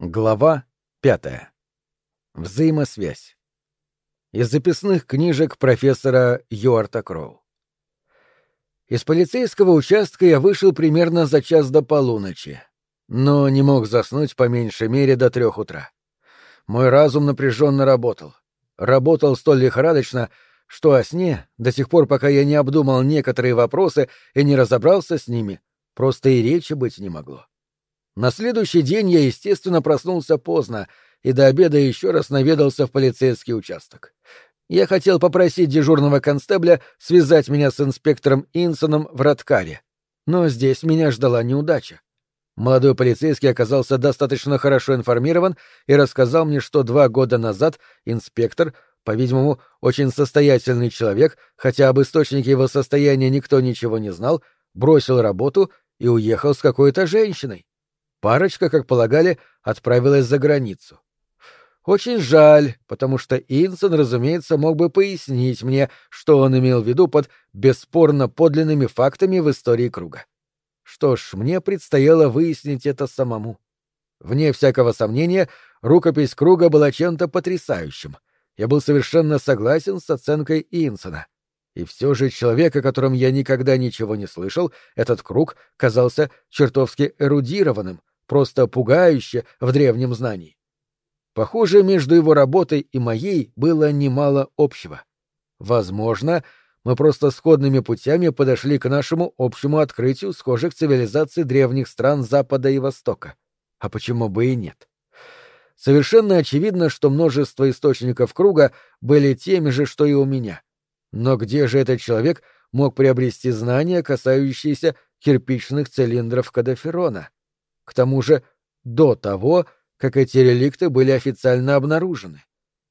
Глава пятая. Взаимосвязь. Из записных книжек профессора Юарта Кроу. Из полицейского участка я вышел примерно за час до полуночи, но не мог заснуть по меньшей мере до трех утра. Мой разум напряженно работал. Работал столь лихорадочно, что о сне, до сих пор, пока я не обдумал некоторые вопросы и не разобрался с ними, просто и речи быть не могло. На следующий день я, естественно, проснулся поздно и до обеда еще раз наведался в полицейский участок. Я хотел попросить дежурного констебля связать меня с инспектором Инсоном в Раткаре, но здесь меня ждала неудача. Молодой полицейский оказался достаточно хорошо информирован и рассказал мне, что два года назад инспектор, по-видимому, очень состоятельный человек, хотя об источнике его состояния никто ничего не знал, бросил работу и уехал с какой-то женщиной. Парочка, как полагали, отправилась за границу. Очень жаль, потому что Инсон, разумеется, мог бы пояснить мне, что он имел в виду под бесспорно подлинными фактами в истории круга. Что ж, мне предстояло выяснить это самому. Вне всякого сомнения, рукопись круга была чем-то потрясающим. Я был совершенно согласен с оценкой Инсона. И все же человек, о котором я никогда ничего не слышал, этот круг казался чертовски эрудированным, просто пугающе в древнем знании. Похоже, между его работой и моей было немало общего. Возможно, мы просто сходными путями подошли к нашему общему открытию схожих цивилизаций древних стран Запада и Востока. А почему бы и нет? Совершенно очевидно, что множество источников круга были теми же, что и у меня. Но где же этот человек мог приобрести знания, касающиеся кирпичных цилиндров Кадаферона? К тому же до того, как эти реликты были официально обнаружены.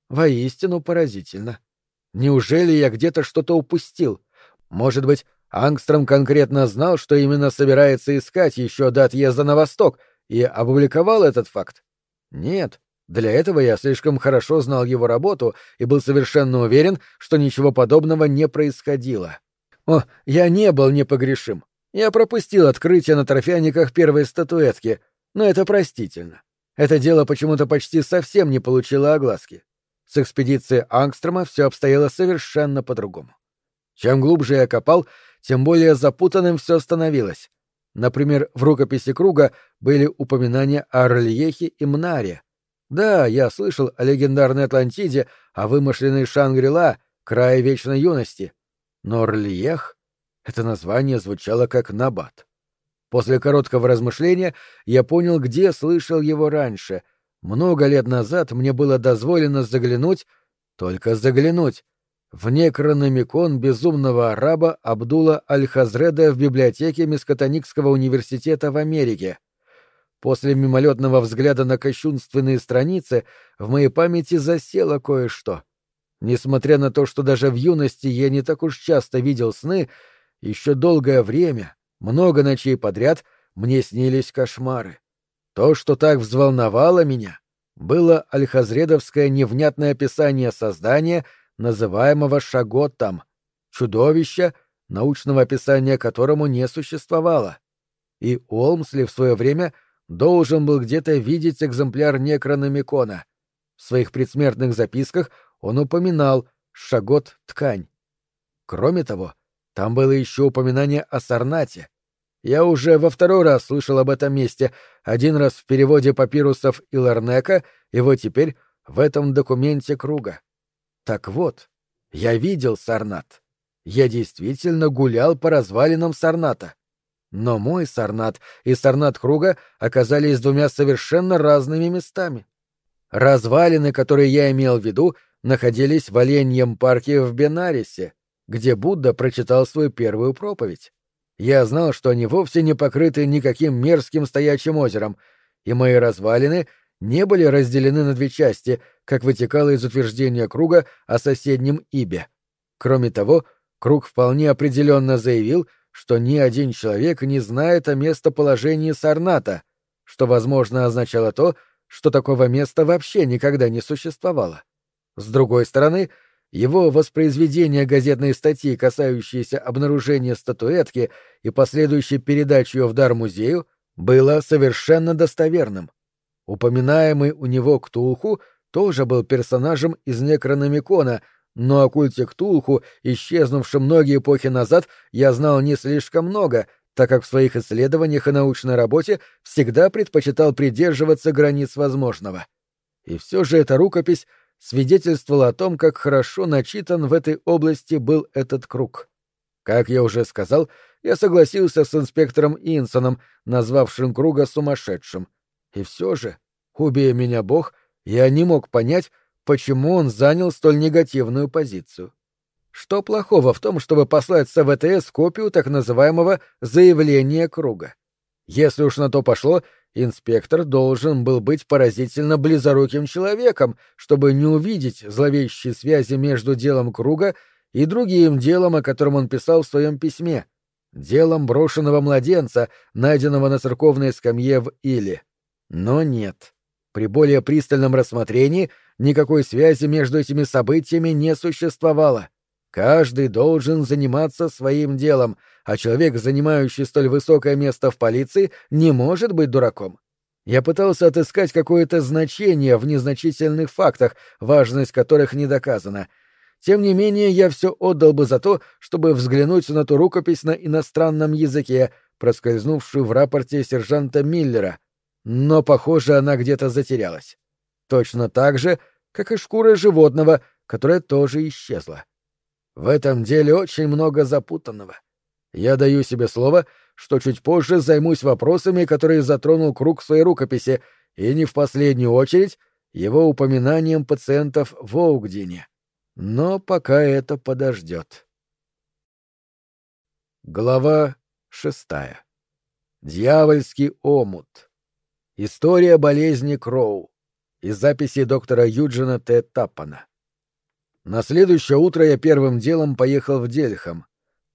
Воистину поразительно. Неужели я где-то что-то упустил? Может быть, Ангстром конкретно знал, что именно собирается искать еще до отъезда на восток, и опубликовал этот факт? Нет. Для этого я слишком хорошо знал его работу и был совершенно уверен, что ничего подобного не происходило. О, я не был непогрешим. Я пропустил открытие на торфяниках первой статуэтки, но это простительно. Это дело почему-то почти совсем не получило огласки. С экспедицией Ангстрома все обстояло совершенно по-другому. Чем глубже я копал, тем более запутанным все становилось. Например, в рукописи круга были упоминания о Рельехе и Мнаре. Да, я слышал о легендарной Атлантиде, о вымышленной Шангрила, крае вечной юности. Но Рельех это название звучало как «набат». После короткого размышления я понял, где слышал его раньше. Много лет назад мне было дозволено заглянуть, только заглянуть, в некрономикон безумного араба Абдула Аль-Хазреда в библиотеке Мискотоникского университета в Америке. После мимолетного взгляда на кощунственные страницы в моей памяти засело кое-что. Несмотря на то, что даже в юности я не так уж часто видел сны, еще долгое время, много ночей подряд, мне снились кошмары. То, что так взволновало меня, было альхазредовское невнятное описание создания, называемого Шаготом, чудовища, научного описания которому не существовало. И Олмсли в свое время должен был где-то видеть экземпляр некрономикона. В своих предсмертных записках он упоминал «шагот-ткань». Кроме того, там было еще упоминание о Сарнате. Я уже во второй раз слышал об этом месте, один раз в переводе папирусов Иларнека, и вот теперь в этом документе круга. Так вот, я видел Сарнат. Я действительно гулял по развалинам Сарната. Но мой Сарнат и Сарнат круга оказались двумя совершенно разными местами. Развалины, которые я имел в виду, находились в Оленьем парке в Бенарисе, где Будда прочитал свою первую проповедь. Я знал, что они вовсе не покрыты никаким мерзким стоячим озером, и мои развалины не были разделены на две части, как вытекало из утверждения круга о соседнем Ибе. Кроме того, круг вполне определенно заявил, что ни один человек не знает о местоположении Сарната, что, возможно, означало то, что такого места вообще никогда не существовало. С другой стороны, — его воспроизведение газетной статьи, касающейся обнаружения статуэтки и последующей передачи ее в дар музею, было совершенно достоверным. Упоминаемый у него Ктулху тоже был персонажем из Некрономикона, но о культе Ктулху, исчезнувшем многие эпохи назад, я знал не слишком много, так как в своих исследованиях и научной работе всегда предпочитал придерживаться границ возможного. И все же эта рукопись свидетельствовала о том, как хорошо начитан в этой области был этот круг. Как я уже сказал, я согласился с инспектором Инсоном, назвавшим круга сумасшедшим. И все же, убей меня бог, я не мог понять, почему он занял столь негативную позицию. Что плохого в том, чтобы послать с ВТС копию так называемого «заявления круга»? Если уж на то пошло, инспектор должен был быть поразительно близоруким человеком, чтобы не увидеть зловещей связи между делом круга и другим делом, о котором он писал в своем письме — делом брошенного младенца, найденного на церковной скамье в Иле. Но нет. При более пристальном рассмотрении никакой связи между этими событиями не существовало. Каждый должен заниматься своим делом, а человек, занимающий столь высокое место в полиции, не может быть дураком. Я пытался отыскать какое-то значение в незначительных фактах, важность которых не доказана — тем не менее, я все отдал бы за то, чтобы взглянуть на ту рукопись на иностранном языке, проскользнувшую в рапорте сержанта Миллера. Но, похоже, она где-то затерялась. Точно так же, как и шкура животного, которая тоже исчезла. В этом деле очень много запутанного. Я даю себе слово, что чуть позже займусь вопросами, которые затронул круг своей рукописи, и не в последнюю очередь его упоминанием пациентов в Оугдине. Но пока это подождет. Глава шестая. Дьявольский омут. История болезни Кроу. Из записи доктора Юджина Т. Таппана. На следующее утро я первым делом поехал в Дельхам,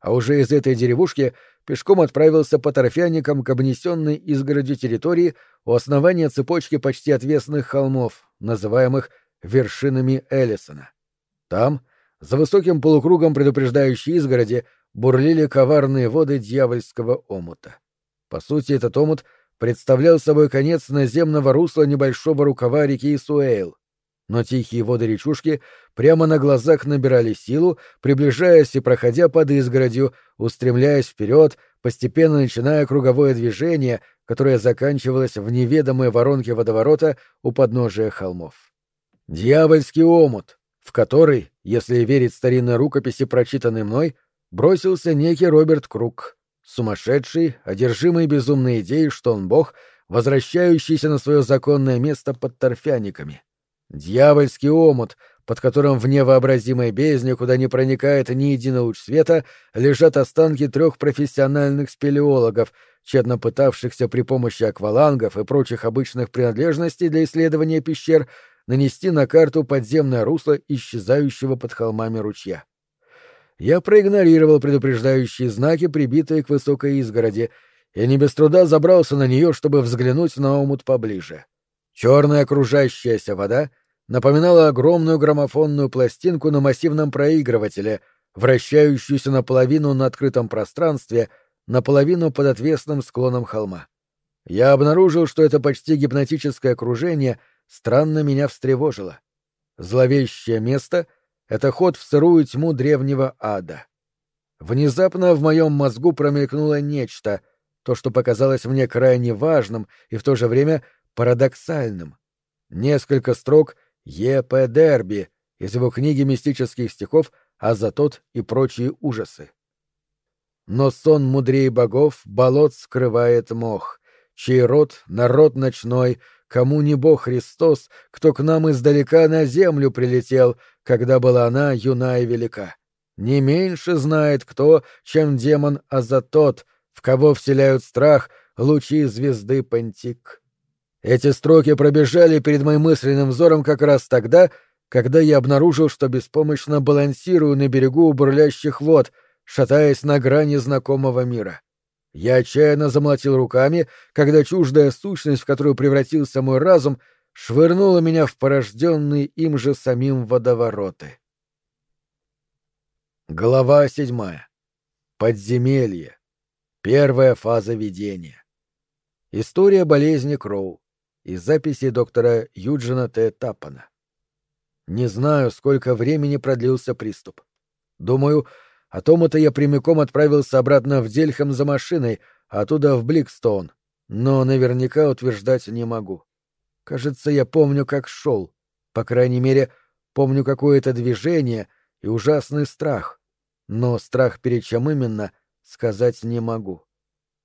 а уже из этой деревушки пешком отправился по торфяникам к обнесенной изгородью территории у основания цепочки почти отвесных холмов, называемых вершинами Эллисона. Там, за высоким полукругом предупреждающей изгороди, бурлили коварные воды дьявольского омута. По сути, этот омут представлял собой конец наземного русла небольшого рукава реки Суэйл. Но тихие воды речушки прямо на глазах набирали силу, приближаясь и проходя под изгородью, устремляясь вперед, постепенно начиная круговое движение, которое заканчивалось в неведомой воронке водоворота у подножия холмов. Дьявольский омут, в который, если верить старинной рукописи, прочитанной мной, бросился некий Роберт Круг, сумасшедший, одержимый безумной идеей, что он бог, возвращающийся на свое законное место под торфяниками. Дьявольский омут, под которым в невообразимой бездне, куда не проникает ни единый луч света, лежат останки трех профессиональных спелеологов, тщетно пытавшихся при помощи аквалангов и прочих обычных принадлежностей для исследования пещер нанести на карту подземное русло исчезающего под холмами ручья. Я проигнорировал предупреждающие знаки, прибитые к высокой изгороди, и не без труда забрался на нее, чтобы взглянуть на омут поближе. Черная окружающаяся вода напоминала огромную граммофонную пластинку на массивном проигрывателе, вращающуюся наполовину на открытом пространстве, наполовину под отвесным склоном холма. Я обнаружил, что это почти гипнотическое окружение — странно меня встревожило. Зловещее место — это ход в сырую тьму древнего ада. Внезапно в моем мозгу промелькнуло нечто, то, что показалось мне крайне важным и в то же время парадоксальным. Несколько строк Е. П. Дерби из его книги мистических стихов «Азатот и прочие ужасы». Но сон мудрее богов болот скрывает мох, чей род — народ ночной, Кому не Бог Христос, кто к нам издалека на землю прилетел, когда была она юна и велика. Не меньше знает кто, чем демон Азатот, в кого вселяют страх лучи звезды Пантик. Эти строки пробежали перед моим мысленным взором как раз тогда, когда я обнаружил, что беспомощно балансирую на берегу бурлящих вод, шатаясь на грани знакомого мира. Я отчаянно замолотил руками, когда чуждая сущность, в которую превратился мой разум, швырнула меня в порожденные им же самим водовороты. Глава седьмая. Подземелье. Первая фаза видения. История болезни Кроу. Из записей доктора Юджина Т. Таппана. Не знаю, сколько времени продлился приступ. Думаю, о том-то я прямиком отправился обратно в Дельхам за машиной, а оттуда в Бликстоун, но наверняка утверждать не могу. Кажется, я помню, как шел. По крайней мере, помню какое-то движение и ужасный страх. Но страх перед чем именно, сказать не могу.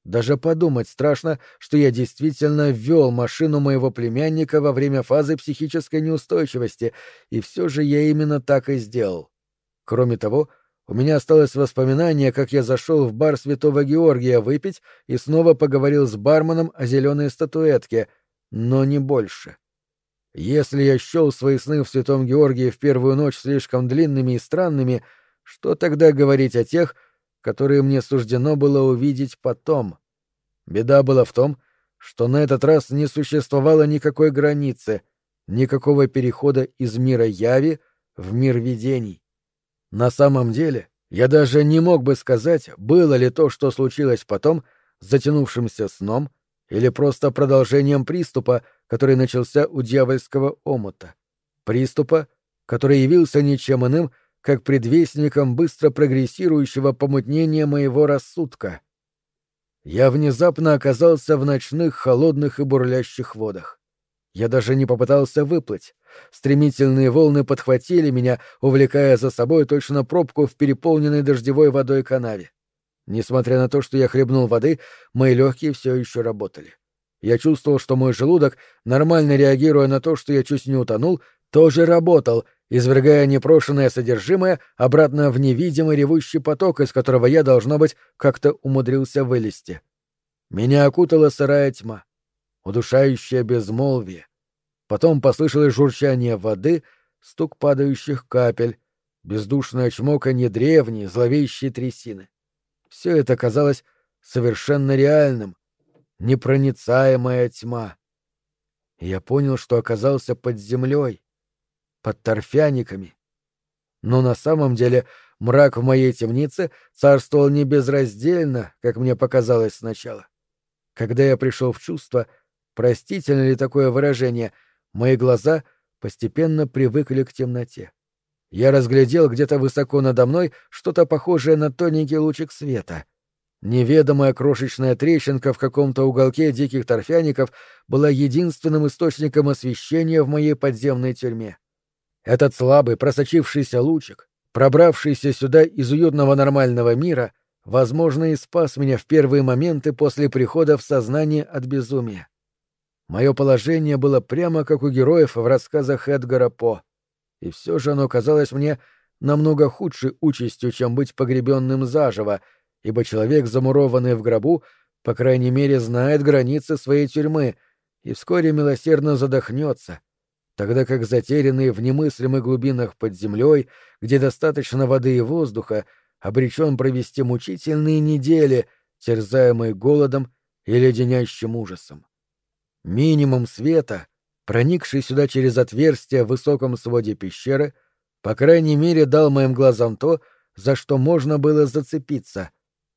Даже подумать страшно, что я действительно ввел машину моего племянника во время фазы психической неустойчивости, и все же я именно так и сделал. Кроме того, у меня осталось воспоминание, как я зашел в бар Святого Георгия выпить и снова поговорил с барменом о зеленой статуэтке, но не больше. Если я счел свои сны в Святом Георгии в первую ночь слишком длинными и странными, что тогда говорить о тех, которые мне суждено было увидеть потом. Беда была в том, что на этот раз не существовало никакой границы, никакого перехода из мира яви в мир видений. На самом деле, я даже не мог бы сказать, было ли то, что случилось потом, затянувшимся сном или просто продолжением приступа, который начался у дьявольского омута. Приступа, который явился ничем иным, как предвестником быстро прогрессирующего помутнения моего рассудка. Я внезапно оказался в ночных холодных и бурлящих водах. Я даже не попытался выплыть. Стремительные волны подхватили меня, увлекая за собой точно пробку в переполненной дождевой водой канаве. Несмотря на то, что я хлебнул воды, мои легкие все еще работали. Я чувствовал, что мой желудок, нормально реагируя на то, что я чуть не утонул, тоже работал, извергая непрошенное содержимое обратно в невидимый ревущий поток, из которого я, должно быть, как-то умудрился вылезти. Меня окутала сырая тьма, удушающее безмолвие. Потом послышалось журчание воды, стук падающих капель, бездушное чмоканье древней, зловещей трясины. Все это казалось совершенно реальным, непроницаемая тьма. Я понял, что оказался под землей, под торфяниками. Но на самом деле мрак в моей темнице царствовал не безраздельно, как мне показалось сначала. Когда я пришел в чувство, простительно ли такое выражение, мои глаза постепенно привыкли к темноте. Я разглядел где-то высоко надо мной что-то похожее на тоненький лучик света. Неведомая крошечная трещинка в каком-то уголке диких торфяников была единственным источником освещения в моей подземной тюрьме. Этот слабый, просочившийся лучик, пробравшийся сюда из уютного нормального мира, возможно, и спас меня в первые моменты после прихода в сознание от безумия. Мое положение было прямо как у героев в рассказах Эдгара По, и все же оно казалось мне намного худшей участью, чем быть погребенным заживо, ибо человек, замурованный в гробу, по крайней мере, знает границы своей тюрьмы и вскоре милосердно задохнется, тогда как затерянный в немыслимых глубинах под землей, где достаточно воды и воздуха, обречен провести мучительные недели, терзаемый голодом и леденящим ужасом. Минимум света, проникший сюда через отверстие в высоком своде пещеры, по крайней мере дал моим глазам то, за что можно было зацепиться,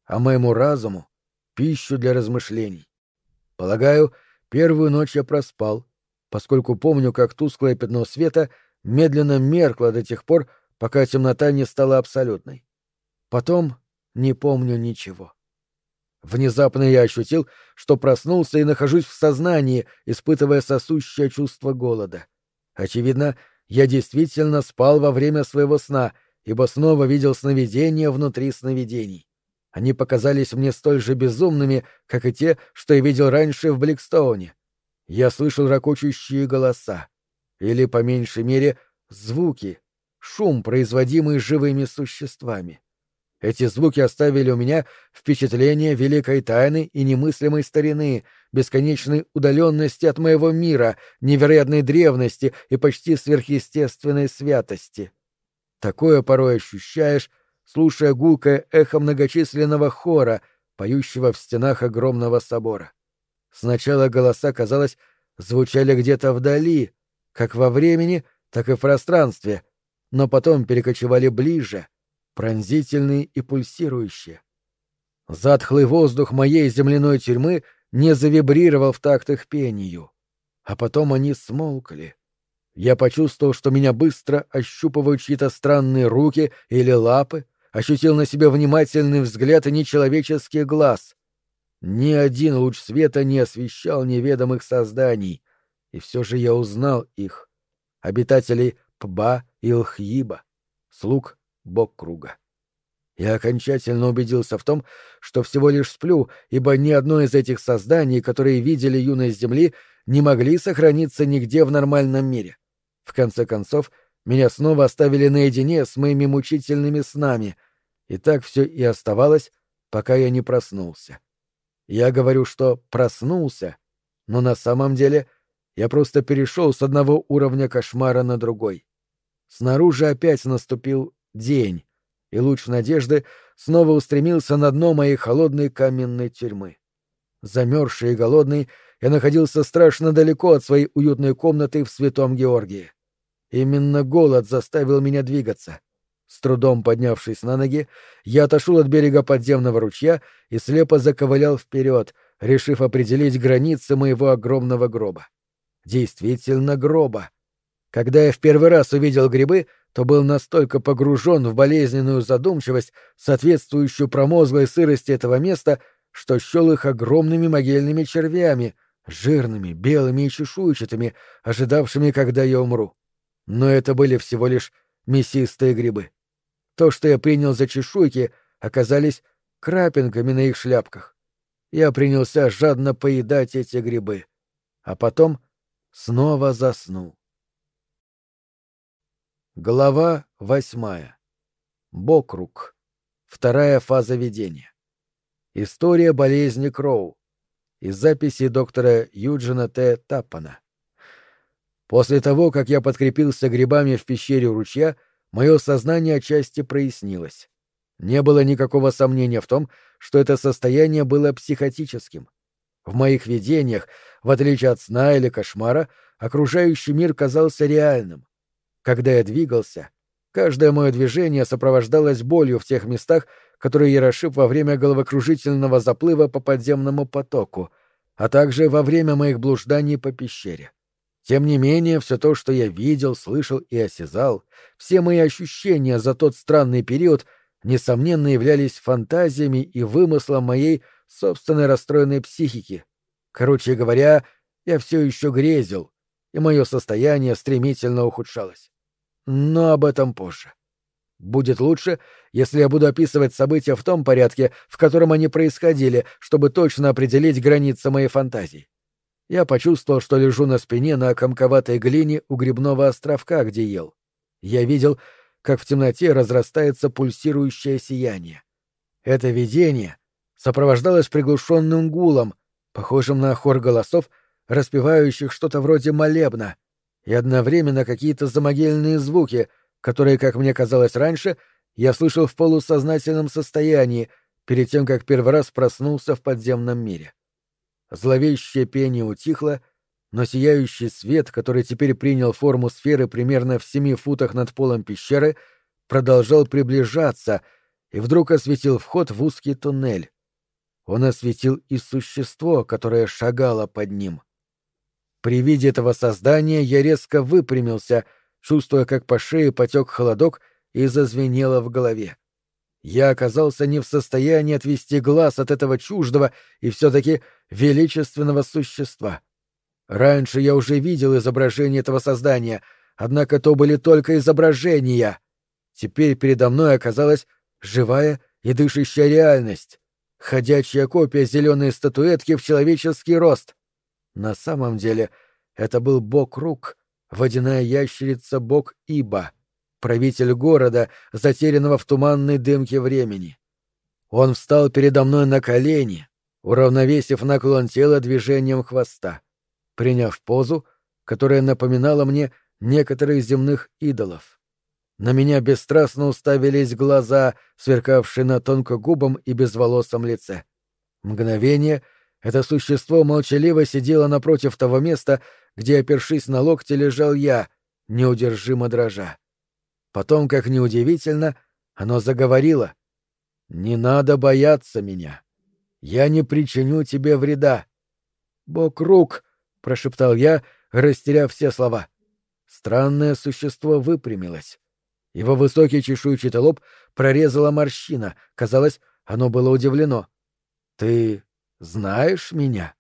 а моему разуму — пищу для размышлений. Полагаю, первую ночь я проспал, поскольку помню, как тусклое пятно света медленно меркло до тех пор, пока темнота не стала абсолютной. Потом не помню ничего. Внезапно я ощутил, что проснулся и нахожусь в сознании, испытывая сосущее чувство голода. Очевидно, я действительно спал во время своего сна, ибо снова видел сновидения внутри сновидений. Они показались мне столь же безумными, как и те, что я видел раньше в Бликстоуне. Я слышал ракочущие голоса. Или, по меньшей мере, звуки, шум, производимый живыми существами. Эти звуки оставили у меня впечатление великой тайны и немыслимой старины, бесконечной удаленности от моего мира, невероятной древности и почти сверхъестественной святости. Такое порой ощущаешь, слушая гулкое эхо многочисленного хора, поющего в стенах огромного собора. Сначала голоса, казалось, звучали где-то вдали, как во времени, так и в пространстве, но потом перекочевали ближе, пронзительные и пульсирующие. Затхлый воздух моей земляной тюрьмы не завибрировал в такт их пению. а потом они смолкли. Я почувствовал, что меня быстро ощупывают чьи-то странные руки или лапы, ощутил на себе внимательный взгляд и нечеловеческий глаз. Ни один луч света не освещал неведомых созданий, и все же я узнал их, обитателей Пба и Лхиба, слуг бог круга. Я окончательно убедился в том, что всего лишь сплю, ибо ни одно из этих созданий, которые видели юность Земли, не могли сохраниться нигде в нормальном мире. В конце концов, меня снова оставили наедине с моими мучительными снами, и так все и оставалось, пока я не проснулся. Я говорю, что проснулся, но на самом деле я просто перешел с одного уровня кошмара на другой. Снаружи опять наступил день, и луч надежды снова устремился на дно моей холодной каменной тюрьмы. Замерзший и голодный, я находился страшно далеко от своей уютной комнаты в Святом Георгии. Именно голод заставил меня двигаться. С трудом поднявшись на ноги, я отошел от берега подземного ручья и слепо заковылял вперед, решив определить границы моего огромного гроба. Действительно гроба. Когда я в первый раз увидел грибы, то был настолько погружен в болезненную задумчивость, соответствующую промозглой сырости этого места, что счел их огромными могильными червями, жирными, белыми и чешуйчатыми, ожидавшими, когда я умру. Но это были всего лишь мясистые грибы. То, что я принял за чешуйки, оказались крапинками на их шляпках. Я принялся жадно поедать эти грибы, а потом снова заснул. Глава восьмая. Бокрук. Вторая фаза видения. История болезни Кроу. Из записи доктора Юджина Т. Таппана. После того, как я подкрепился грибами в пещере ручья, мое сознание отчасти прояснилось. Не было никакого сомнения в том, что это состояние было психотическим. В моих видениях, в отличие от сна или кошмара, окружающий мир казался реальным когда я двигался, каждое мое движение сопровождалось болью в тех местах, которые я расшиб во время головокружительного заплыва по подземному потоку, а также во время моих блужданий по пещере. Тем не менее, все то, что я видел, слышал и осязал, все мои ощущения за тот странный период, несомненно, являлись фантазиями и вымыслом моей собственной расстроенной психики. Короче говоря, я все еще грезил, и мое состояние стремительно ухудшалось. Но об этом позже. Будет лучше, если я буду описывать события в том порядке, в котором они происходили, чтобы точно определить границы моей фантазии. Я почувствовал, что лежу на спине на комковатой глине у грибного островка, где ел. Я видел, как в темноте разрастается пульсирующее сияние. Это видение сопровождалось приглушенным гулом, похожим на хор голосов, распевающих что-то вроде молебна, и одновременно какие-то замогильные звуки, которые, как мне казалось раньше, я слышал в полусознательном состоянии, перед тем, как первый раз проснулся в подземном мире. Зловещее пение утихло, но сияющий свет, который теперь принял форму сферы примерно в семи футах над полом пещеры, продолжал приближаться и вдруг осветил вход в узкий туннель. Он осветил и существо, которое шагало под ним. При виде этого создания я резко выпрямился, чувствуя, как по шее потек холодок и зазвенело в голове. Я оказался не в состоянии отвести глаз от этого чуждого и все-таки величественного существа. Раньше я уже видел изображение этого создания, однако то были только изображения. Теперь передо мной оказалась живая и дышащая реальность, ходячая копия зеленой статуэтки в человеческий рост. На самом деле это был бог Рук, водяная ящерица бог Иба, правитель города, затерянного в туманной дымке времени. Он встал передо мной на колени, уравновесив наклон тела движением хвоста, приняв позу, которая напоминала мне некоторых земных идолов. На меня бесстрастно уставились глаза, сверкавшие на тонкогубом и безволосом лице. Мгновение — это существо молчаливо сидело напротив того места, где, опершись на локте, лежал я, неудержимо дрожа. Потом, как неудивительно, оно заговорило. «Не надо бояться меня. Я не причиню тебе вреда». «Бог рук!» — прошептал я, растеряв все слова. Странное существо выпрямилось. Его высокий чешуйчатый лоб прорезала морщина. Казалось, оно было удивлено. «Ты знаешь меня?»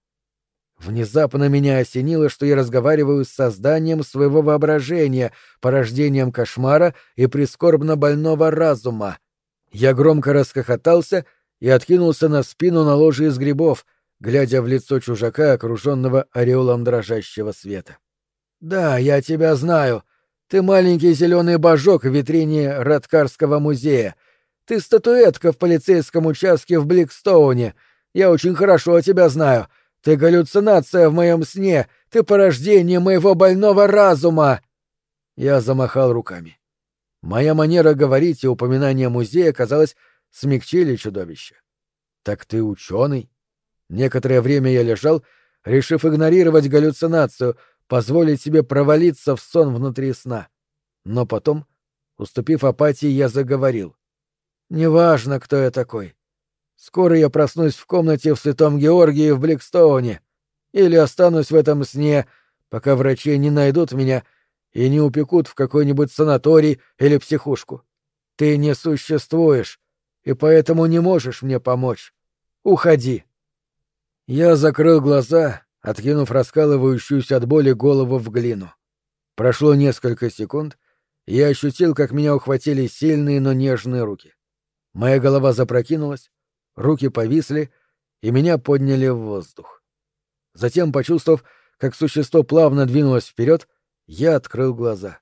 Внезапно меня осенило, что я разговариваю с созданием своего воображения, порождением кошмара и прискорбно больного разума. Я громко расхохотался и откинулся на спину на ложе из грибов, глядя в лицо чужака, окруженного ореолом дрожащего света. «Да, я тебя знаю. Ты маленький зеленый божок в витрине Раткарского музея. Ты статуэтка в полицейском участке в Бликстоуне. Я очень хорошо тебя знаю. Ты галлюцинация в моем сне. Ты порождение моего больного разума. Я замахал руками. Моя манера говорить и упоминание музея, казалось, смягчили чудовище. Так ты ученый? Некоторое время я лежал, решив игнорировать галлюцинацию, позволить себе провалиться в сон внутри сна. Но потом, уступив апатии, я заговорил. Неважно, кто я такой. Скоро я проснусь в комнате в Святом Георгии в Бликстоуне. Или останусь в этом сне, пока врачи не найдут меня и не упекут в какой-нибудь санаторий или психушку. Ты не существуешь, и поэтому не можешь мне помочь. Уходи. Я закрыл глаза, откинув раскалывающуюся от боли голову в глину. Прошло несколько секунд, и я ощутил, как меня ухватили сильные, но нежные руки. Моя голова запрокинулась, руки повисли, и меня подняли в воздух. Затем, почувствовав, как существо плавно двинулось вперед, я открыл глаза.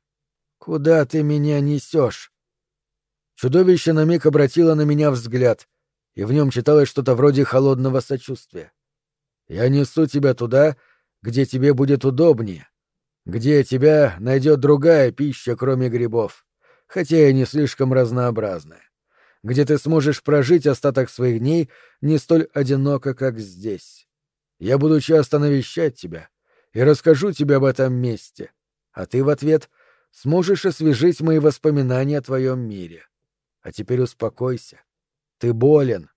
«Куда ты меня несешь?» Чудовище на миг обратило на меня взгляд, и в нем читалось что-то вроде холодного сочувствия. «Я несу тебя туда, где тебе будет удобнее, где тебя найдет другая пища, кроме грибов, хотя и не слишком разнообразная где ты сможешь прожить остаток своих дней не столь одиноко, как здесь. Я буду часто навещать тебя и расскажу тебе об этом месте, а ты в ответ сможешь освежить мои воспоминания о твоем мире. А теперь успокойся. Ты болен.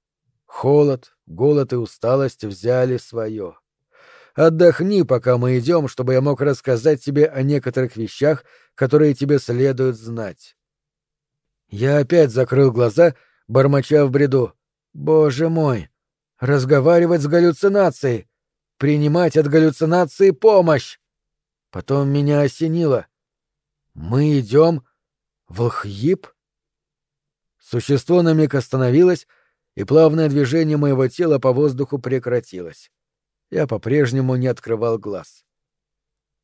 Холод, голод и усталость взяли свое. Отдохни, пока мы идем, чтобы я мог рассказать тебе о некоторых вещах, которые тебе следует знать. Я опять закрыл глаза, бормоча в бреду. «Боже мой! Разговаривать с галлюцинацией! Принимать от галлюцинации помощь!» Потом меня осенило. «Мы идем в Лхип?» Существо на миг остановилось, и плавное движение моего тела по воздуху прекратилось. Я по-прежнему не открывал глаз.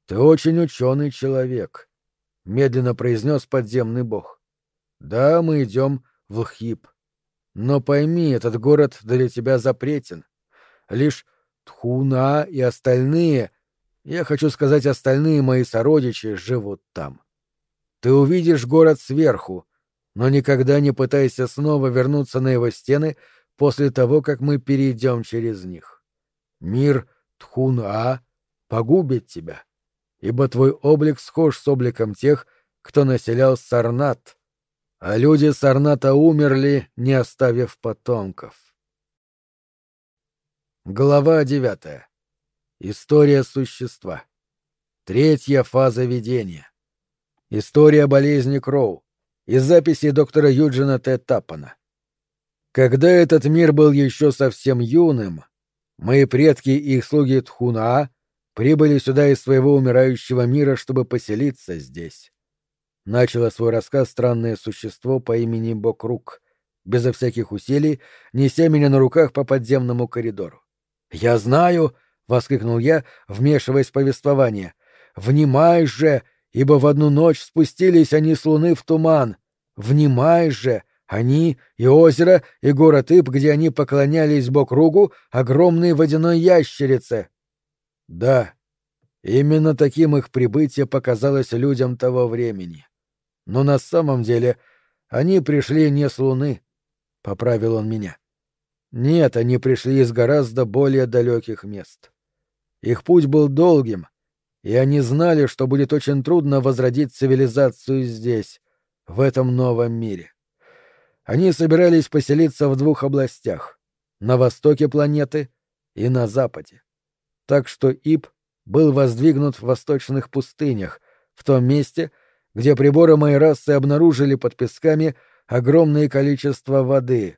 «Ты очень ученый человек», — медленно произнес подземный бог. Да, мы идем в Лхип. Но пойми, этот город для тебя запретен. Лишь Тхуна и остальные, я хочу сказать, остальные мои сородичи живут там. Ты увидишь город сверху, но никогда не пытайся снова вернуться на его стены после того, как мы перейдем через них. Мир Тхуна погубит тебя, ибо твой облик схож с обликом тех, кто населял Сарнат, а люди Сарната умерли, не оставив потомков. Глава девятая. История существа. Третья фаза видения. История болезни Кроу. Из записи доктора Юджина Т. Таппана. Когда этот мир был еще совсем юным, мои предки и их слуги Тхуна прибыли сюда из своего умирающего мира, чтобы поселиться здесь. Начало свой рассказ странное существо по имени Бокрук, безо всяких усилий, неся меня на руках по подземному коридору. «Я знаю!» — воскликнул я, вмешиваясь в повествование. «Внимай же, ибо в одну ночь спустились они с луны в туман! Внимай же! Они и озеро, и город Иб, где они поклонялись Бокругу, огромной водяной ящерице!» «Да, именно таким их прибытие показалось людям того времени. Но на самом деле они пришли не с Луны, — поправил он меня. Нет, они пришли из гораздо более далеких мест. Их путь был долгим, и они знали, что будет очень трудно возродить цивилизацию здесь, в этом новом мире. Они собирались поселиться в двух областях — на востоке планеты и на западе. Так что Ип был воздвигнут в восточных пустынях, в том месте, где приборы моей расы обнаружили под песками огромное количество воды.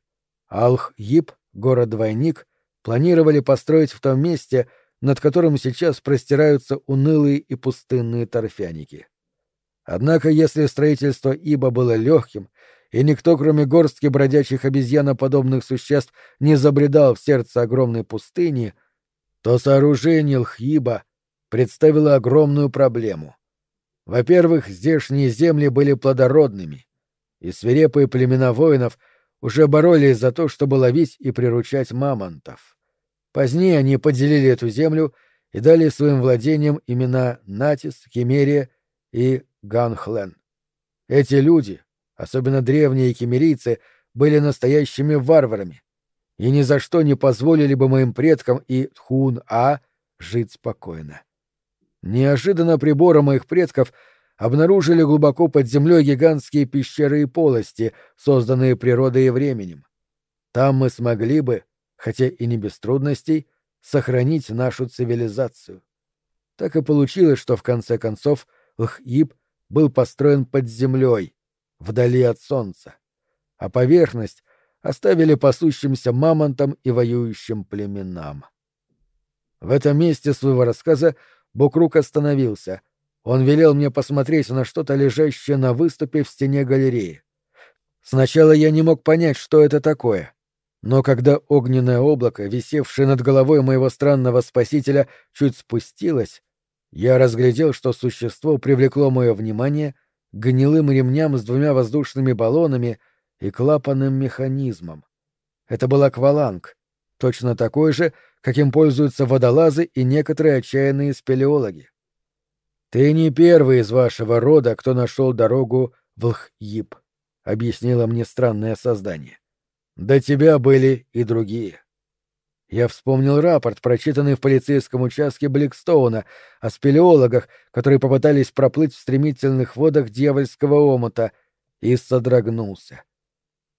Алх-Ип, город-двойник, планировали построить в том месте, над которым сейчас простираются унылые и пустынные торфяники. Однако, если строительство Иба было легким, и никто, кроме горстки бродячих обезьяноподобных существ, не забредал в сердце огромной пустыни, то сооружение Лхиба представило огромную проблему. Во-первых, здешние земли были плодородными, и свирепые племена воинов уже боролись за то, чтобы ловить и приручать мамонтов. Позднее они поделили эту землю и дали своим владениям имена Натис, Кемерия и Ганхлен. Эти люди, особенно древние кемерийцы, были настоящими варварами и ни за что не позволили бы моим предкам и Тхун-А жить спокойно. Неожиданно приборы моих предков обнаружили глубоко под землей гигантские пещеры и полости, созданные природой и временем. Там мы смогли бы, хотя и не без трудностей, сохранить нашу цивилизацию. Так и получилось, что в конце концов Лхиб был построен под землей, вдали от солнца, а поверхность оставили пасущимся мамонтам и воюющим племенам. В этом месте своего рассказа Букрук остановился. Он велел мне посмотреть на что-то лежащее на выступе в стене галереи. Сначала я не мог понять, что это такое. Но когда огненное облако, висевшее над головой моего странного спасителя, чуть спустилось, я разглядел, что существо привлекло мое внимание гнилым ремням с двумя воздушными баллонами и клапанным механизмом. Это был акваланг, точно такой же, каким пользуются водолазы и некоторые отчаянные спелеологи. «Ты не первый из вашего рода, кто нашел дорогу в Лхьип», — объяснило мне странное создание. «До тебя были и другие». Я вспомнил рапорт, прочитанный в полицейском участке Бликстоуна, о спелеологах, которые попытались проплыть в стремительных водах дьявольского омута, и содрогнулся.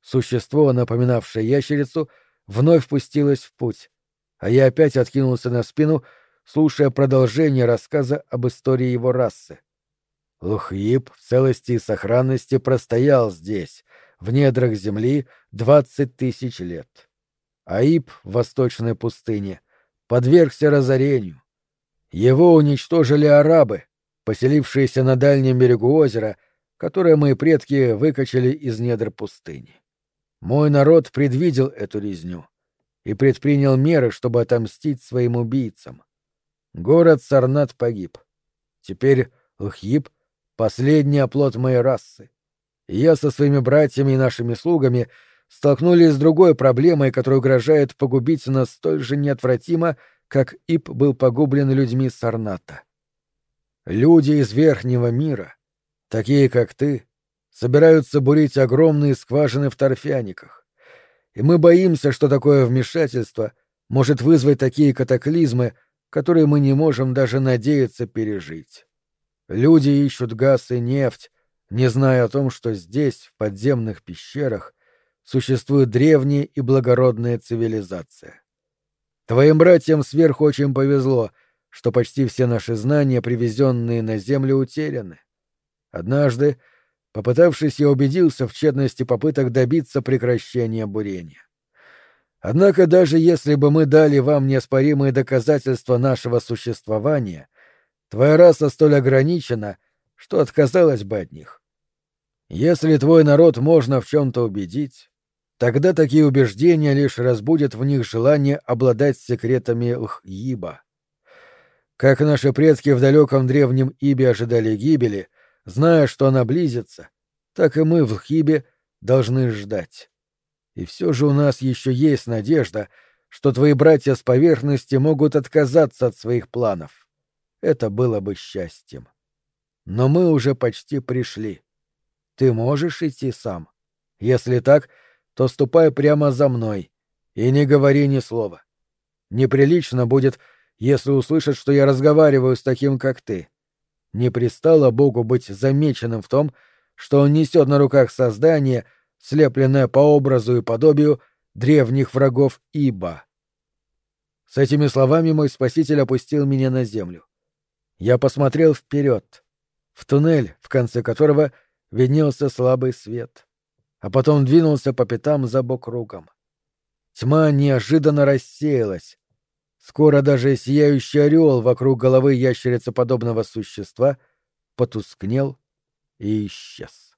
Существо, напоминавшее ящерицу, вновь пустилось в путь, а я опять откинулся на спину, слушая продолжение рассказа об истории его расы. Лухип в целости и сохранности простоял здесь, в недрах земли, двадцать тысяч лет. Аиб в восточной пустыне подвергся разорению. Его уничтожили арабы, поселившиеся на дальнем берегу озера, которое мои предки выкачали из недр пустыни. Мой народ предвидел эту резню и предпринял меры, чтобы отомстить своим убийцам. Город Сарнат погиб. Теперь Лхиб — последний оплот моей расы. Я со своими братьями и нашими слугами столкнулись с другой проблемой, которая угрожает погубить нас столь же неотвратимо, как Ип был погублен людьми Сарната. Люди из верхнего мира, такие как ты, собираются бурить огромные скважины в торфяниках. И мы боимся, что такое вмешательство может вызвать такие катаклизмы, которые мы не можем даже надеяться пережить. Люди ищут газ и нефть, не зная о том, что здесь, в подземных пещерах, существует древняя и благородная цивилизация. Твоим братьям сверху очень повезло, что почти все наши знания, привезенные на Землю, утеряны. Однажды Попытавшись, я убедился в тщетности попыток добиться прекращения бурения. Однако даже если бы мы дали вам неоспоримые доказательства нашего существования, твоя раса столь ограничена, что отказалась бы от них. Если твой народ можно в чем-то убедить, тогда такие убеждения лишь разбудят в них желание обладать секретами Лхиба. Как наши предки в далеком древнем Ибе ожидали гибели — Зная, что она близится, так и мы в Хибе должны ждать. И все же у нас еще есть надежда, что твои братья с поверхности могут отказаться от своих планов. Это было бы счастьем. Но мы уже почти пришли. Ты можешь идти сам. Если так, то ступай прямо за мной и не говори ни слова. Неприлично будет, если услышат, что я разговариваю с таким, как ты. Не пристало Богу быть замеченным в том, что он несет на руках создание, слепленное по образу и подобию древних врагов Иба. С этими словами мой спаситель опустил меня на землю. Я посмотрел вперед, в туннель, в конце которого виднелся слабый свет, а потом двинулся по пятам за бокругом. Тьма неожиданно рассеялась. Скоро даже сияющий орел вокруг головы ящерицеподобного существа потускнел и исчез.